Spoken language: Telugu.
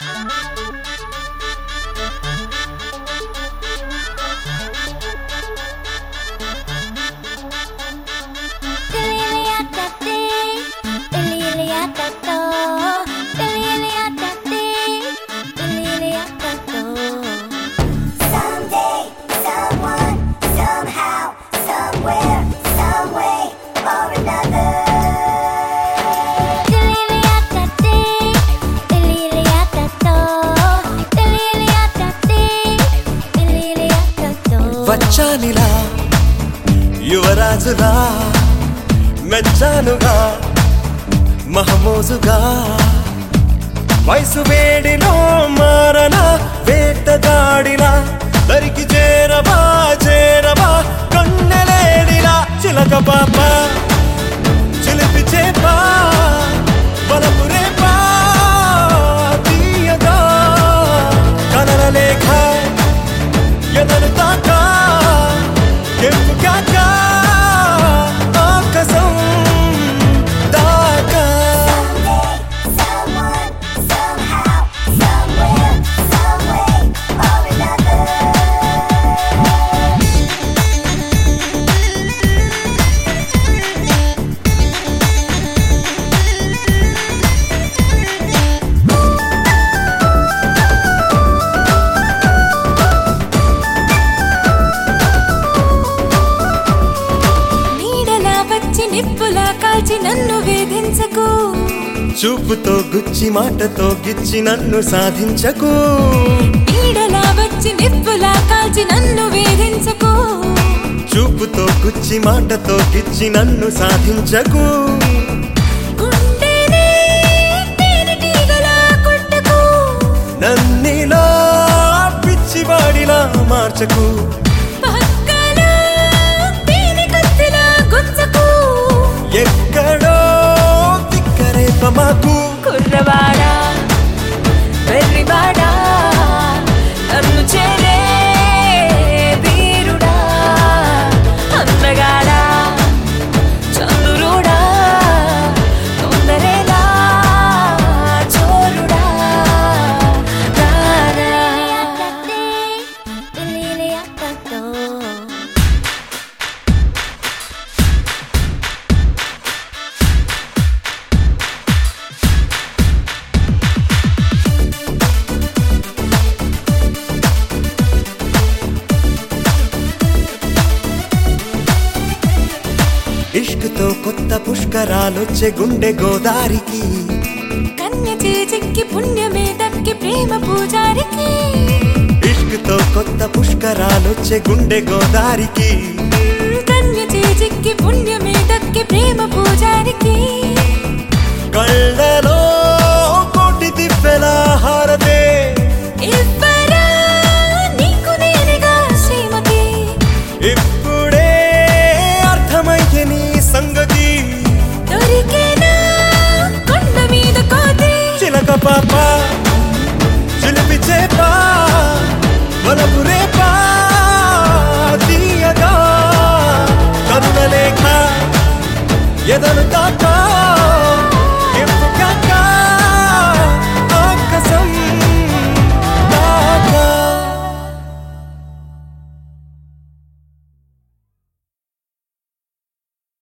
どんどんどんどん」వచ్చానిలా యువరాజులా మెచ్చానుగా మహమోజుగా. వయసు వేడిలో మారన వేటగాడిలా దరికి చేరవా చేరవా కన్నెలేడిలా చిలక పాప నిప్పులా కాల్చి నన్ను వేధించకు. చూపుతో గుచ్చి మాటతో గిచ్చి నన్ను సాధించకు. నీడలా వచ్చి నిప్పులా కాల్చి నన్ను వేధించకు. చూపుతో గుచ్చి మాటతో గిచ్చి నన్ను సాధించకు. నన్నిలా పిచ్చివాడిలా మార్చకు. ఇష్క్తో కొత్త పుష్కరాలొచ్చే గుండె గోదారికి. కన్య చేజిక్కి పుణ్యమే దక్కి ప్రేమ పూజారికి. ఇష్క్తో కొత్త పుష్కరాలొచ్చే గుండె గోదారికి. కన్య చేజిక్కి పుణ్యమే எதனுக்காக